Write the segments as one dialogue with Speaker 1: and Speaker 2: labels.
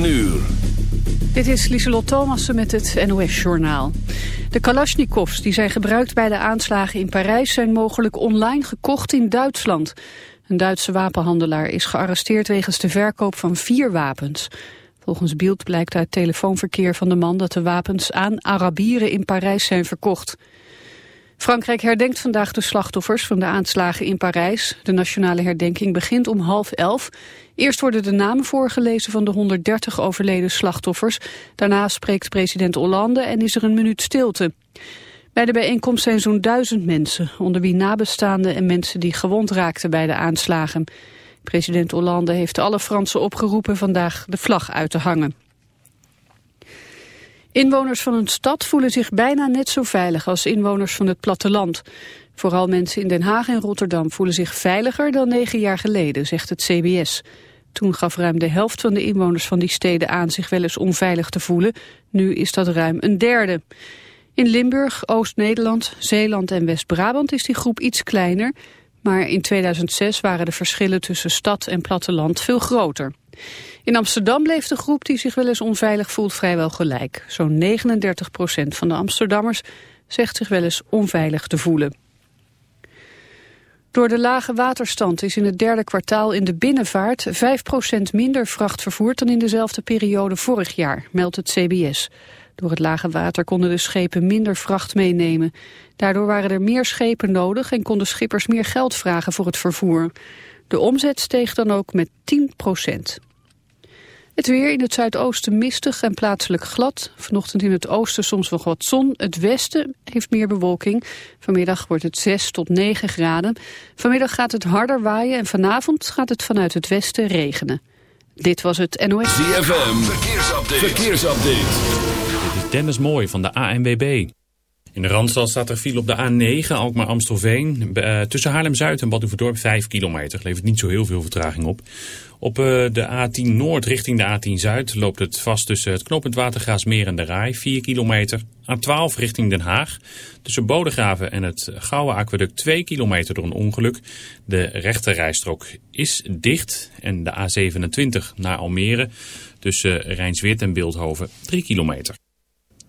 Speaker 1: 9 uur.
Speaker 2: Dit is Lieselot Thomassen met het NOS-journaal. De Kalashnikovs die zijn gebruikt bij de aanslagen in Parijs... zijn mogelijk online gekocht in Duitsland. Een Duitse wapenhandelaar is gearresteerd wegens de verkoop van vier wapens. Volgens Beeld blijkt uit telefoonverkeer van de man... dat de wapens aan Arabieren in Parijs zijn verkocht. Frankrijk herdenkt vandaag de slachtoffers van de aanslagen in Parijs. De nationale herdenking begint om half elf. Eerst worden de namen voorgelezen van de 130 overleden slachtoffers. Daarna spreekt president Hollande en is er een minuut stilte. Bij de bijeenkomst zijn zo'n duizend mensen, onder wie nabestaanden en mensen die gewond raakten bij de aanslagen. President Hollande heeft alle Fransen opgeroepen vandaag de vlag uit te hangen. Inwoners van een stad voelen zich bijna net zo veilig als inwoners van het platteland. Vooral mensen in Den Haag en Rotterdam voelen zich veiliger dan negen jaar geleden, zegt het CBS. Toen gaf ruim de helft van de inwoners van die steden aan zich wel eens onveilig te voelen. Nu is dat ruim een derde. In Limburg, Oost-Nederland, Zeeland en West-Brabant is die groep iets kleiner. Maar in 2006 waren de verschillen tussen stad en platteland veel groter. In Amsterdam bleef de groep die zich wel eens onveilig voelt vrijwel gelijk. Zo'n 39 procent van de Amsterdammers zegt zich wel eens onveilig te voelen. Door de lage waterstand is in het derde kwartaal in de binnenvaart 5% minder vracht vervoerd dan in dezelfde periode vorig jaar, meldt het CBS. Door het lage water konden de schepen minder vracht meenemen. Daardoor waren er meer schepen nodig en konden schippers meer geld vragen voor het vervoer. De omzet steeg dan ook met 10 procent. Het weer in het zuidoosten mistig en plaatselijk glad. Vanochtend in het oosten soms nog wat zon. Het westen heeft meer bewolking. Vanmiddag wordt het 6 tot 9 graden. Vanmiddag gaat het harder waaien en vanavond gaat het vanuit het westen regenen. Dit was het NOS.
Speaker 1: ZFM, verkeersupdate. verkeersupdate.
Speaker 3: Dit is Dennis Mooi van de ANWB. In de Randstad staat er file op de A9, Alkmaar-Amstelveen. Uh, tussen Haarlem-Zuid en Badhoevedorp 5 kilometer. Levert niet zo heel veel vertraging op. Op uh, de A10 Noord richting de A10 Zuid loopt het vast tussen het knooppunt Watergraasmeer en de Rai. 4 kilometer. A12 richting Den Haag. Tussen Bodegraven en het Gouwe Aqueduct 2 kilometer door een ongeluk. De rechterrijstrook is dicht. En de A27 naar Almere tussen Rijnsweert en Beeldhoven 3 kilometer.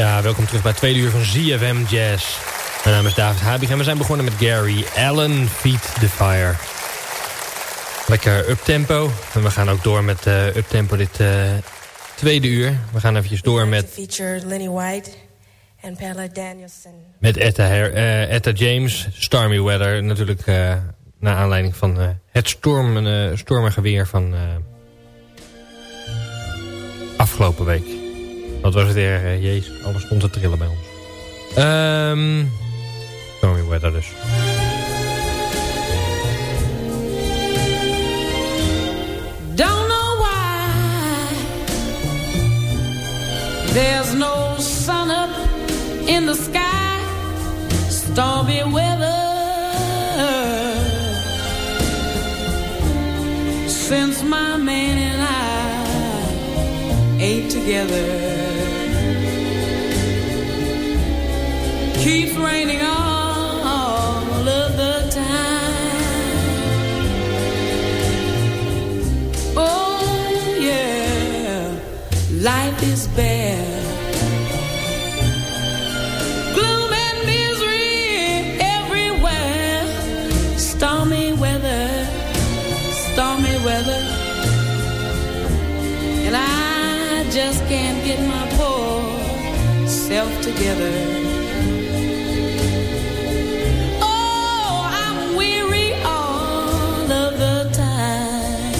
Speaker 4: Ja, welkom terug bij het tweede uur van ZFM Jazz. Mijn naam is David Habig en we zijn begonnen met Gary Allen, Feed the Fire. Lekker uptempo. En we gaan ook door met uh, uptempo dit uh, tweede uur. We gaan eventjes door met...
Speaker 5: Feature Lenny White en Pamela Danielson.
Speaker 4: Met Etta, Her, uh, Etta James, Stormy Weather. Natuurlijk naar aanleiding van het storm, stormige weer van afgelopen week. Wat was het er? Uh, jezus, alles stond te trillen bij ons. Um, Stormy Weather dus.
Speaker 6: Don't know why There's no sun up in the sky Stormy weather Since my man together keeps raining all of the time. Oh, yeah, life is bare. Just can't get my poor self together. Oh, I'm weary all of the time.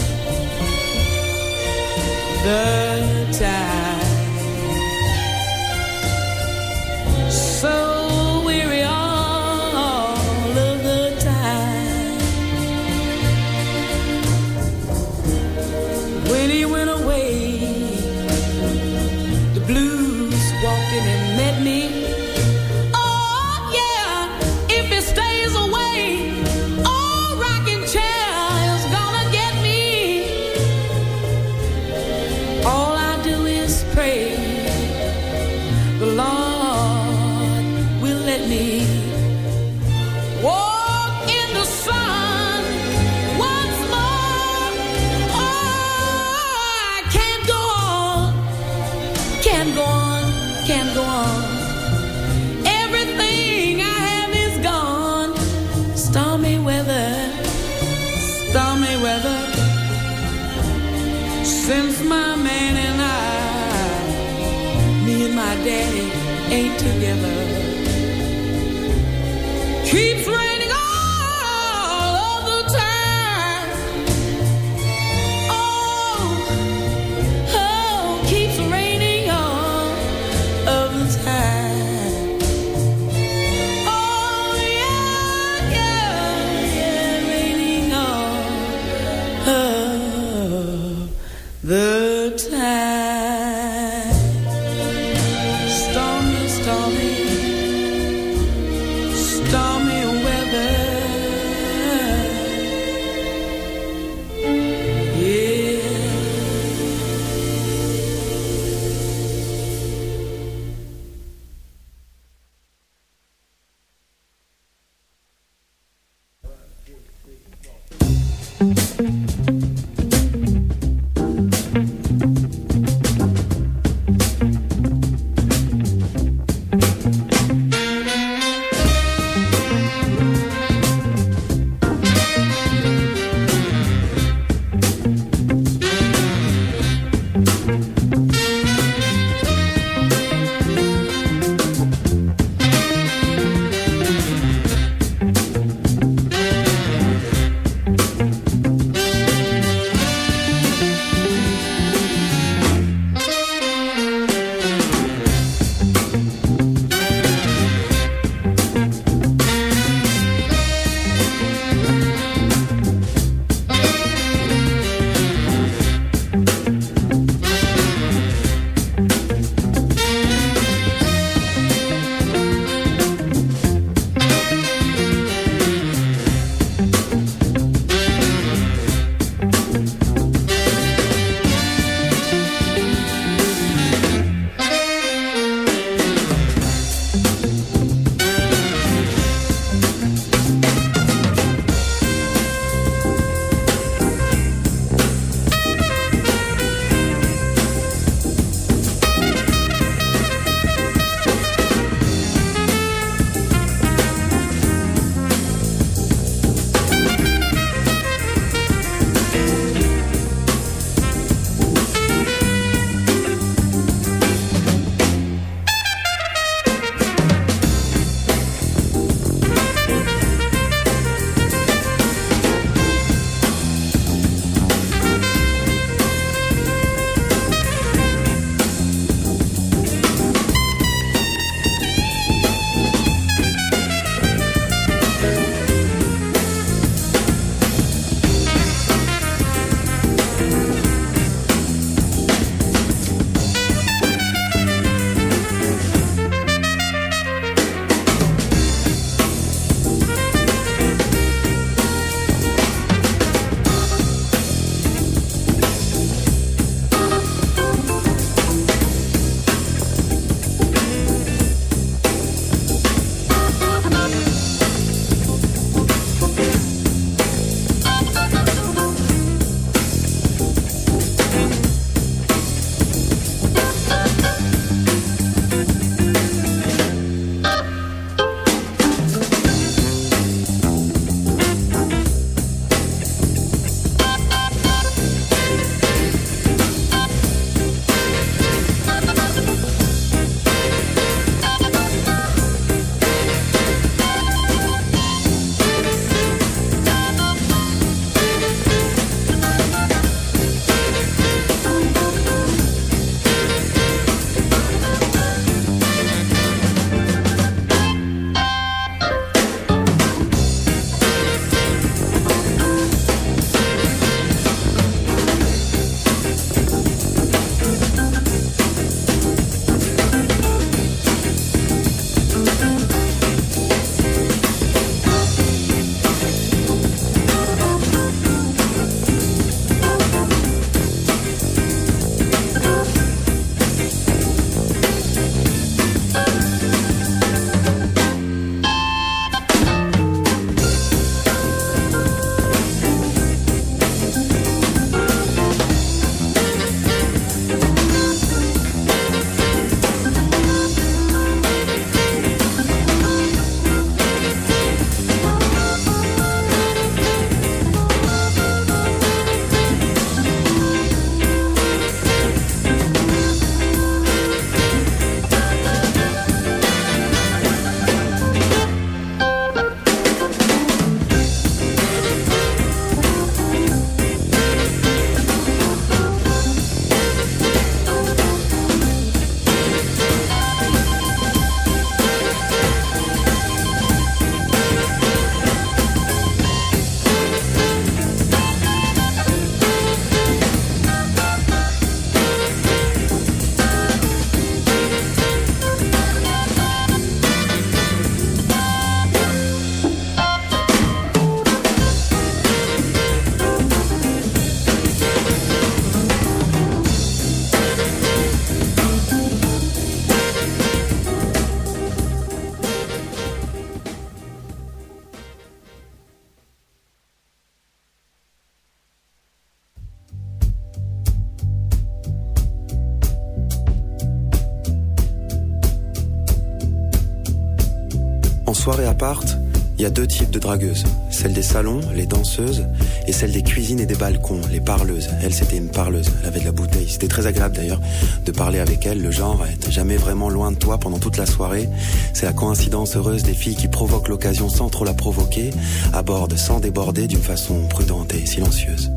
Speaker 7: Deux types de dragueuses. Celle des salons, les danseuses, et celle des cuisines et des balcons, les parleuses. Elle, c'était une parleuse, elle avait de la bouteille. C'était très agréable d'ailleurs de parler avec elle, le genre être jamais vraiment loin de toi pendant toute la soirée. C'est la coïncidence heureuse des filles qui provoquent l'occasion sans trop la provoquer, abordent sans déborder d'une façon prudente et silencieuse.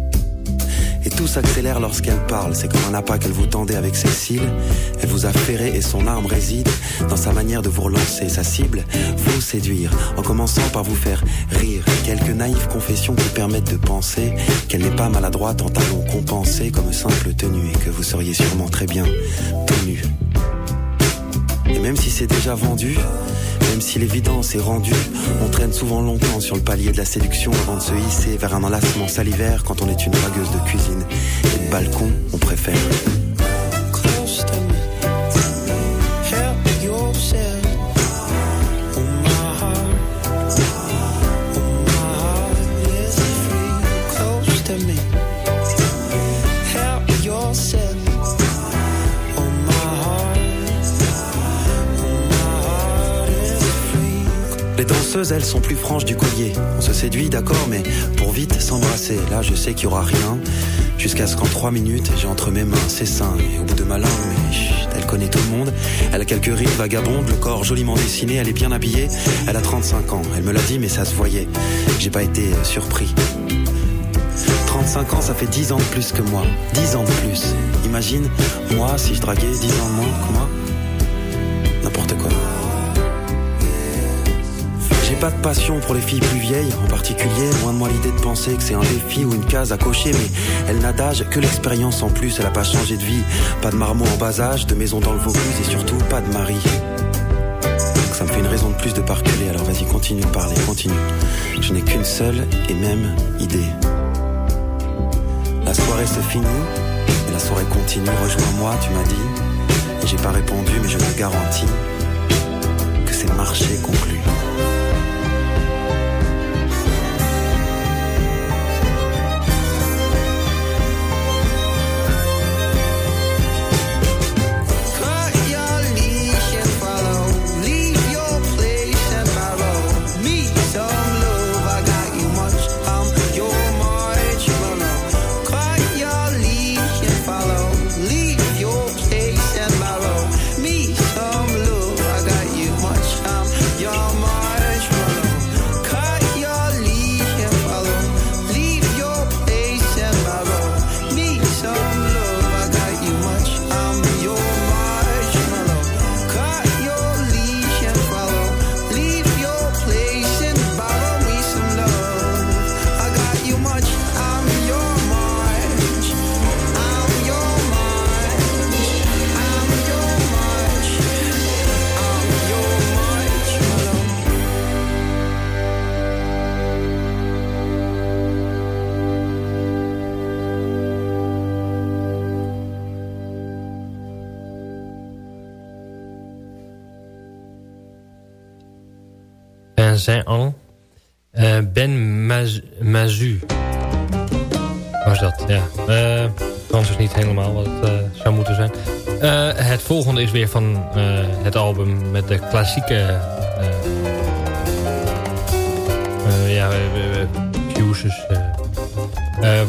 Speaker 7: Tout s'accélère lorsqu'elle parle. C'est comme un appât qu'elle vous tendait avec ses cils. Elle vous a ferré et son arme réside dans sa manière de vous relancer. Sa cible, vous séduire. En commençant par vous faire rire. Quelques naïves confessions qui permettent de penser qu'elle n'est pas maladroite en talons compensés comme simple tenue. Et que vous seriez sûrement très bien tenu. Et même si c'est déjà vendu, même si l'évidence est rendue, on traîne souvent longtemps sur le palier de la séduction avant de se hisser vers un enlacement salivaire quand on est une dragueuse de cuisine. Et de balcon, on préfère. Elles sont plus franches du collier. On se séduit, d'accord, mais pour vite s'embrasser. Là, je sais qu'il y aura rien. Jusqu'à ce qu'en trois minutes, j'ai entre mes mains ses seins. Et au bout de ma langue, mais elle connaît tout le monde. Elle a quelques rides vagabondes, le corps joliment dessiné, elle est bien habillée. Elle a 35 ans. Elle me l'a dit, mais ça se voyait. J'ai pas été surpris. 35 ans, ça fait 10 ans de plus que moi. 10 ans de plus. Imagine, moi, si je draguais 10 ans de moins que moi. N'importe quoi. Pas de passion pour les filles plus vieilles, en particulier, loin de moi l'idée de penser que c'est un défi ou une case à cocher, mais elle n'a d'âge que l'expérience en plus, elle a pas changé de vie, pas de marmot en bas âge, de maison dans le Vaucluse et surtout pas de mari. Donc ça me fait une raison de plus de pas reculer, alors vas-y continue de parler, continue. Je n'ai qu'une seule et même idée. La soirée se finit, et la soirée continue, rejoins-moi, tu m'as dit, et j'ai pas répondu, mais je te garantis que c'est marché conclu.
Speaker 4: Saint-An. Uh, ben Maz Mazu. Was dat, ja. Uh, is niet helemaal wat het uh, zou moeten zijn. Uh, het volgende is weer van het album met de klassieke... ja, fuses.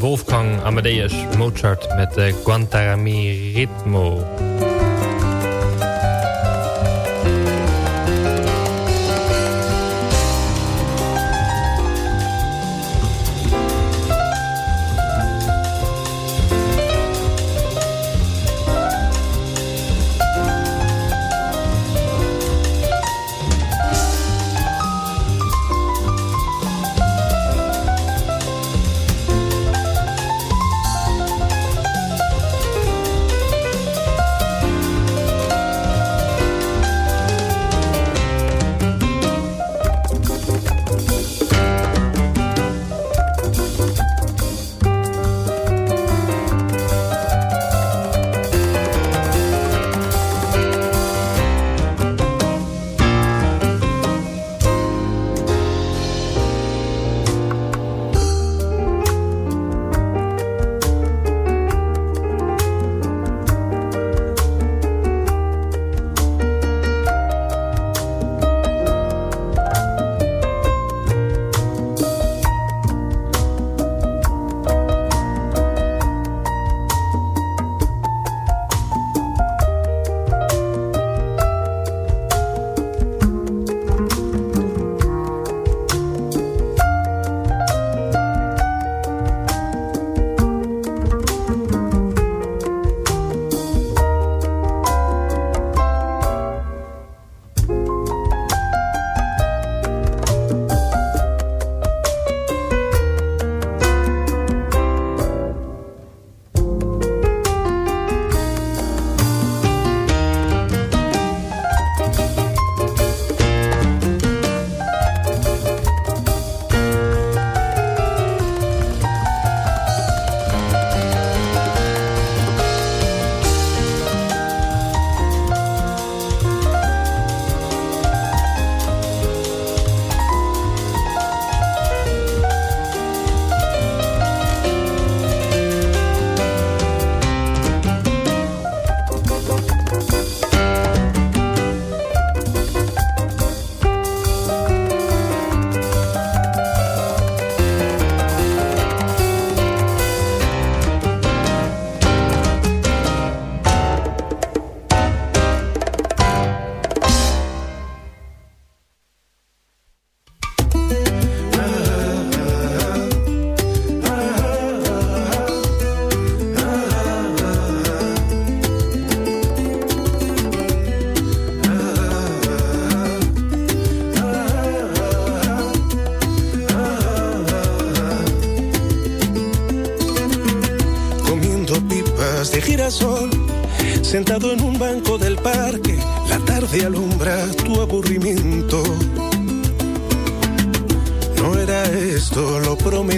Speaker 4: Wolfgang Amadeus Mozart met Guantanami Ritmo.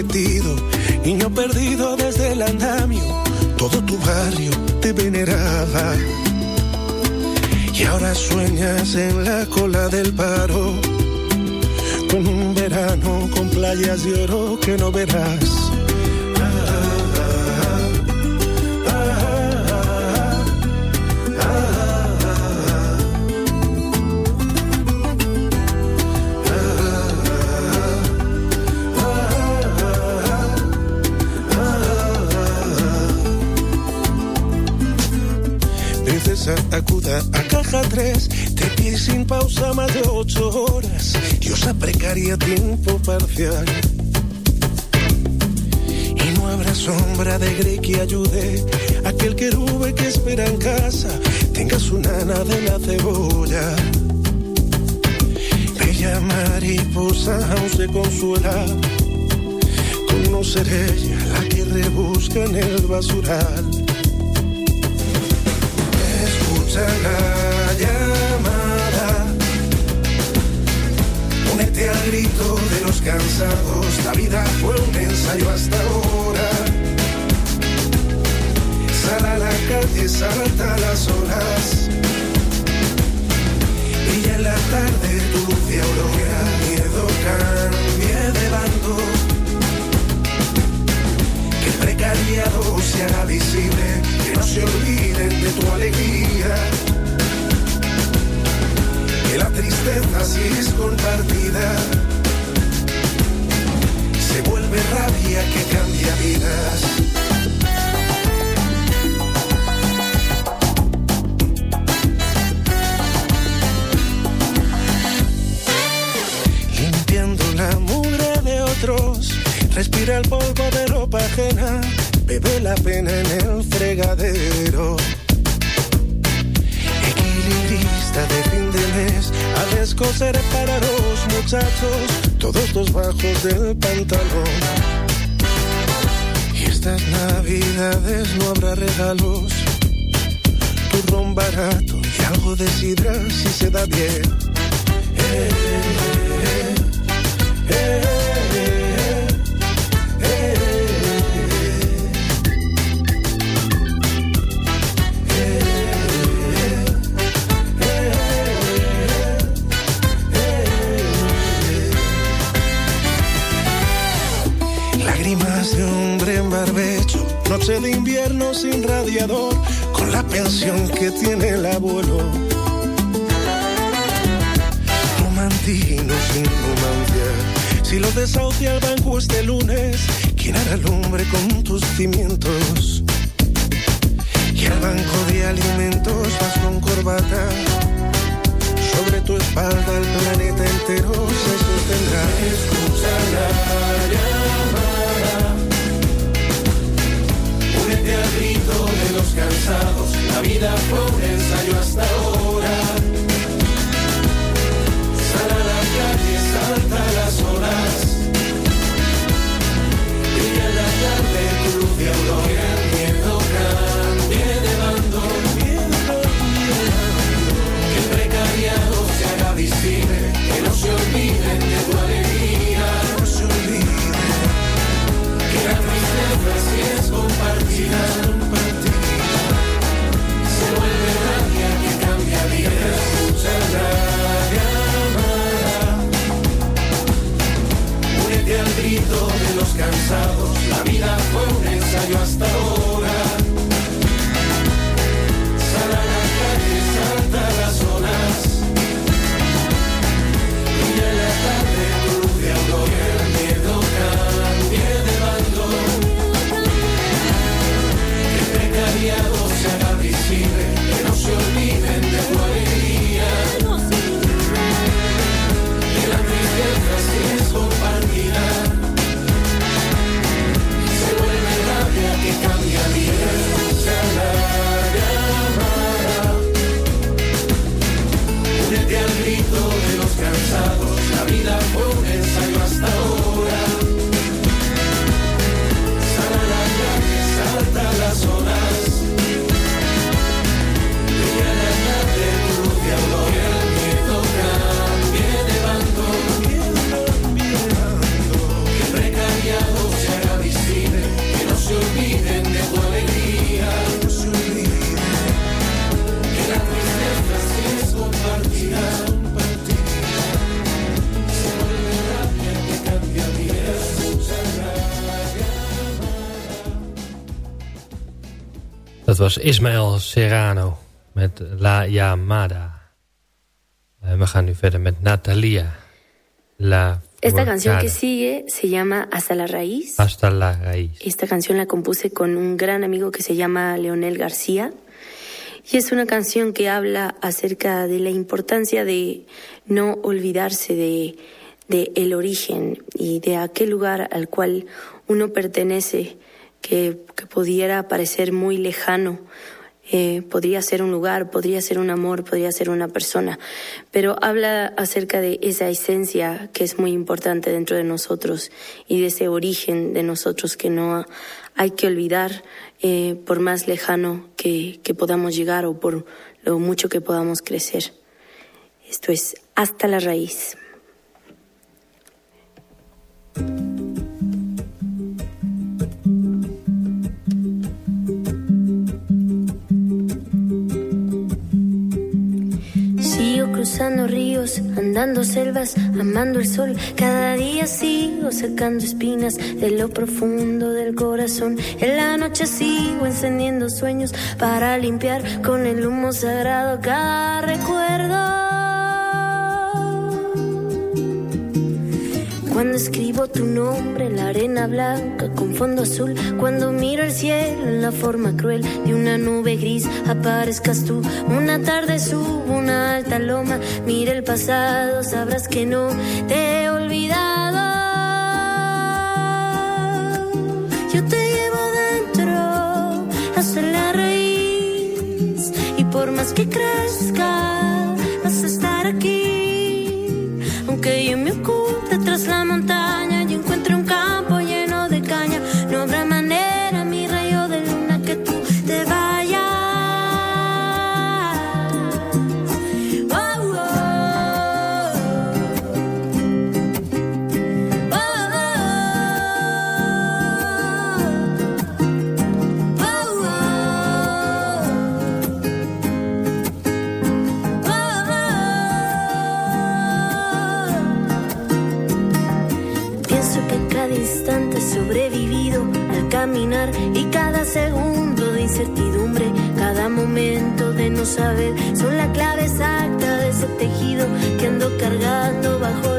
Speaker 8: Prometido, niño perdido desde el andamio, todo tu barrio te veneraba. Y ahora sueñas en la cola del paro, con un verano con playas de oro que no verás a caja 3, te sin pausa más de 8 horas y usa precaria tiempo parcial. Y no habrá sombra de grey que ayude a aquel querube que espera en casa tenga su nana de la cebolla. Bella mariposa aún se consuela con no ser ella la que rebusca en el basural Al grito de los cansados, la vida fue un ensayo hasta ahora. Sal a la calle, salta las olas. y en la tarde tu y aurora, miedo cambie de bando. Que el precariado se haga visible no se olviden de tu alegría. La tristeza si es compartida se vuelve rabia que cambia vidas. Limpiando la mugre de otros, respira el polvo de ropa ajena bebe la pena en el fregadero. Mes, a descoser para los muchachos todos los bajos del pantalón. Y estas navidades no habrá regalos, turrón barato y algo de sidra si se da bien. Eh, De invierno sin radiador, con la pensión que tiene el abuelo. Romantino sin romancia, si lo desahucia el banco este lunes, ¿quién hará el hombre con tus cimientos? Y al banco de alimentos vas con corbata. Sobre tu espalda el planeta entero se sostendrá. Escucha los cansados. La vida fue un ensayo hasta ahora. de los cansados. La vida fue un ensayo hasta hoy.
Speaker 4: Was Ismael Serrano met La Llamada. En we gaan nu verder met Natalia. La
Speaker 9: Esta canción que sigue se llama Hasta la Raíz.
Speaker 4: Hasta la Raíz.
Speaker 9: Esta canción la compuse con un gran amigo que se llama Leonel García. Y es una canción que habla acerca de la importancia de no olvidarse de, de el origen y de aquel lugar al cual uno pertenece que, pudiera parecer muy lejano. Eh, podría ser un lugar, podría ser un amor, podría ser una persona, pero habla acerca de esa esencia que es muy importante dentro de nosotros y de ese origen de nosotros que no hay que olvidar eh, por más lejano que podamos llegar o por lo mucho que podamos crecer. Esto es hasta la raíz. Cruzando ríos, andando selvas, amando el sol. Cada día sigo sacando espinas de lo profundo del corazón. En la noche sigo encendiendo sueños para limpiar con el humo sagrado cada recuerdo. Cuando escribo tu nombre en la arena blanca con fondo azul, cuando miro el cielo en la forma cruel de una nube gris, aparezcas tú. Una tarde subo una alta loma, mira el pasado, sabrás que no te he olvidado. Yo te llevo dentro hasta la raíz y por más que crezca y cada segundo de incertidumbre, cada momento de no saber, son la clave exacta de ese tejido que ando cargando bajo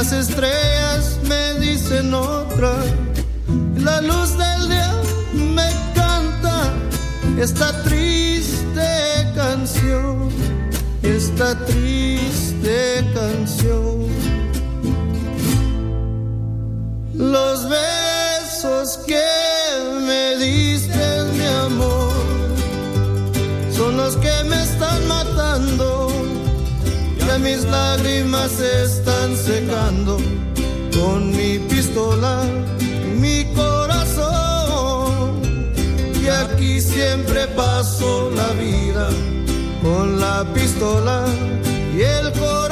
Speaker 10: Las estrellas me dicen otra, la luz del día me canta esta triste canción, esta triste canción. Los besos que me diste, mi amor, son los que me mis lágrimas se están secando con mi pistola, mi corazón. Y aquí siempre paso la vida con la pistola y el corazón.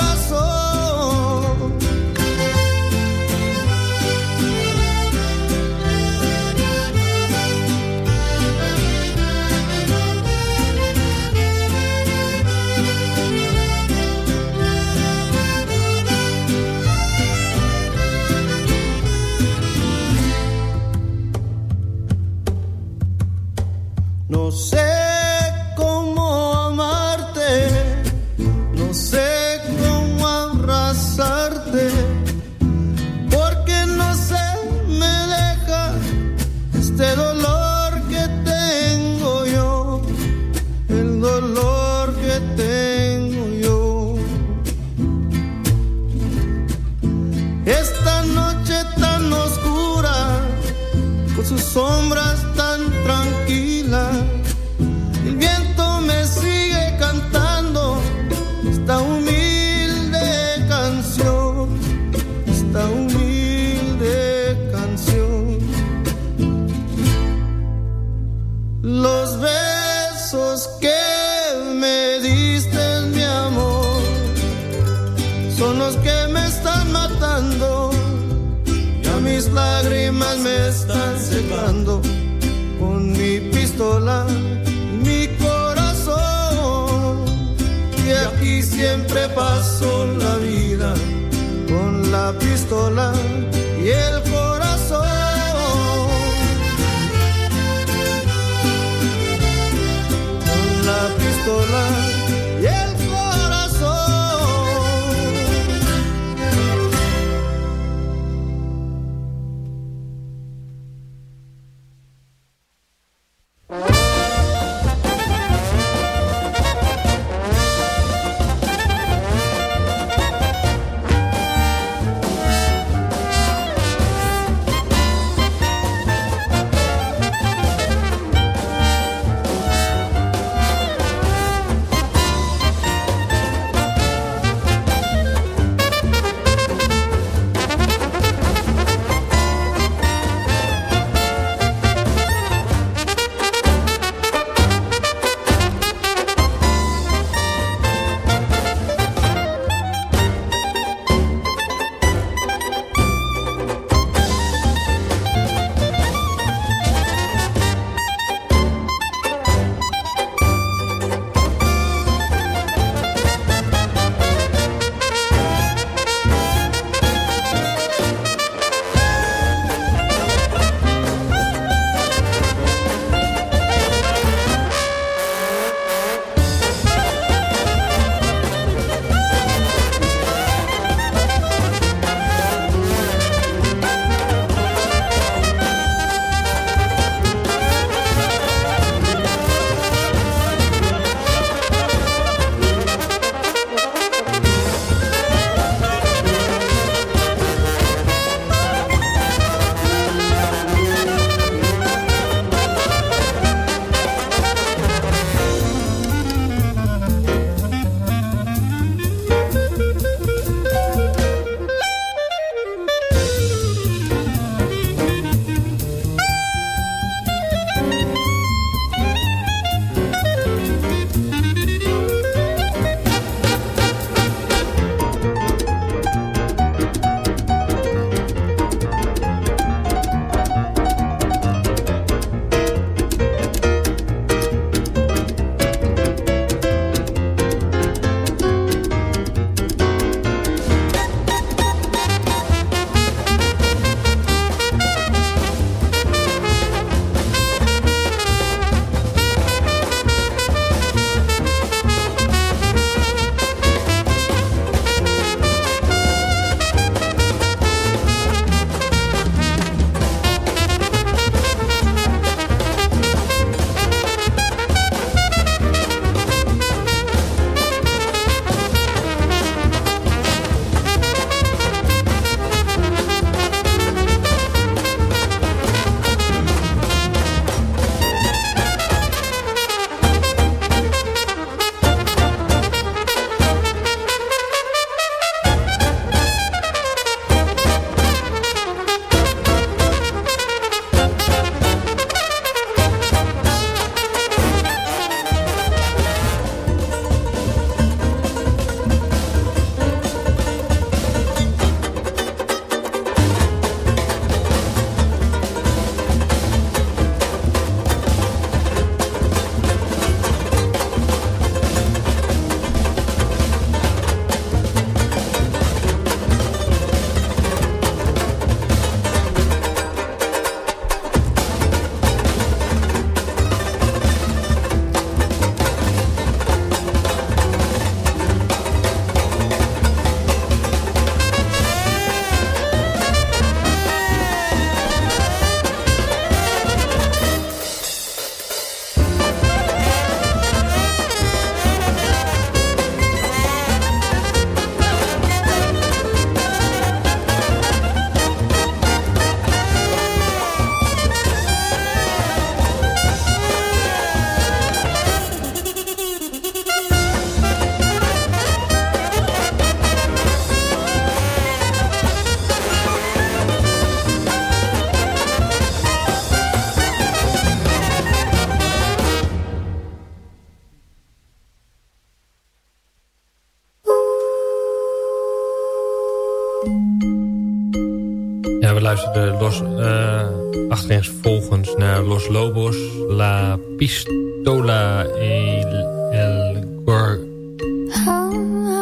Speaker 10: De los,
Speaker 4: uh, achtereenvolgens naar Los Lobos, La Pistola y El Gor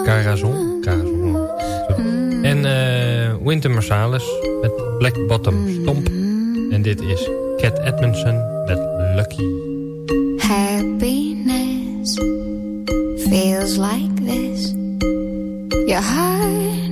Speaker 4: Carazon. Carazon. En eh, Winter Marsalis met Black Bottom Stomp. En dit is Cat Edmondson met Lucky.
Speaker 11: Happiness feels like this. Your heart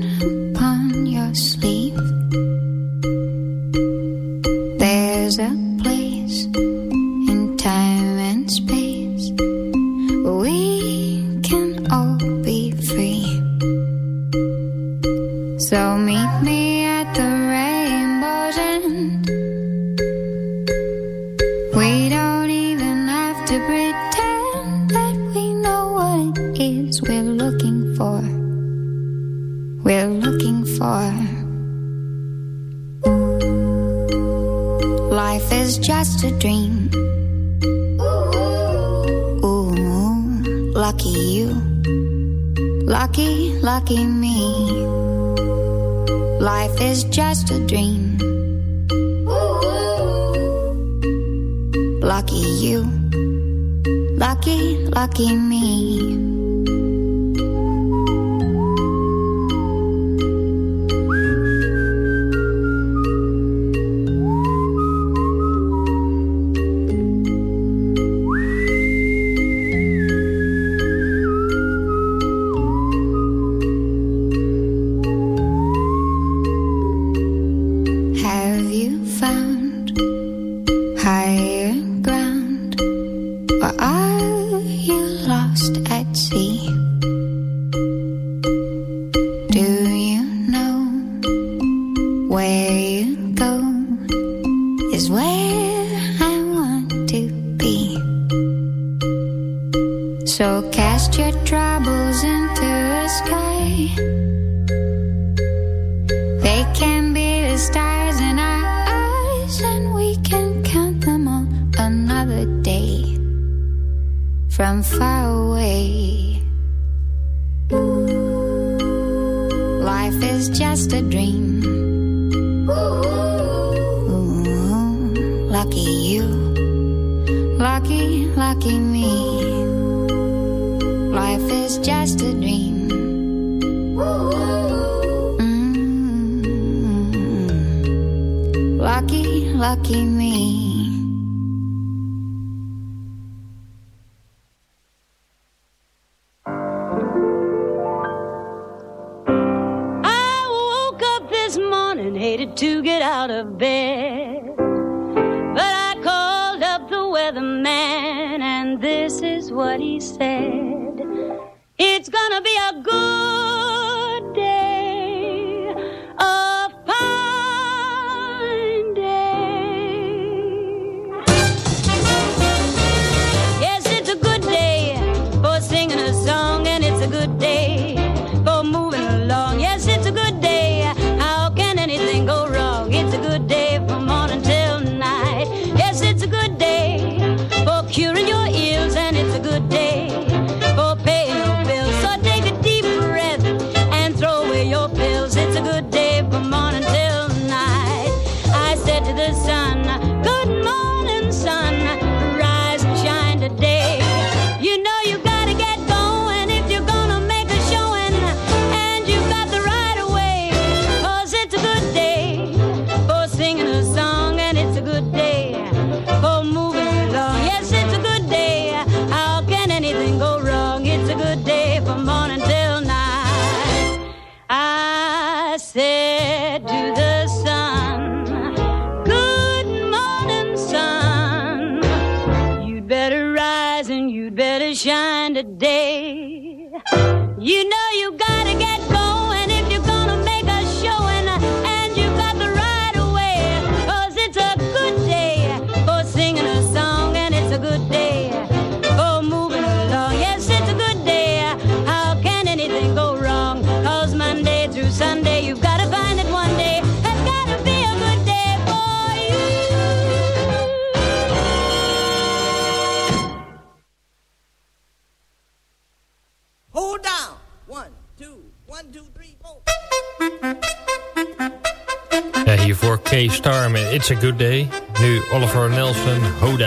Speaker 11: Oliver Nelson, Hold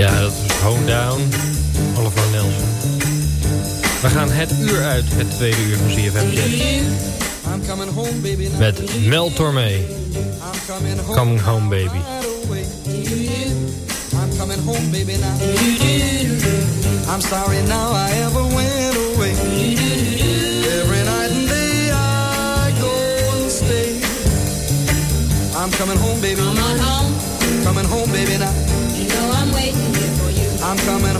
Speaker 11: Ja, dat is Home Down, Oliver Nelson. We
Speaker 12: gaan het uur uit, het tweede uur van CFM Jazz. Met Mel Tormé. Coming Home Baby. I'm coming home, baby, now. I'm sorry now I ever went away.
Speaker 10: Every night and day I go and stay. I'm coming home, baby. Coming home, baby.
Speaker 1: I'm coming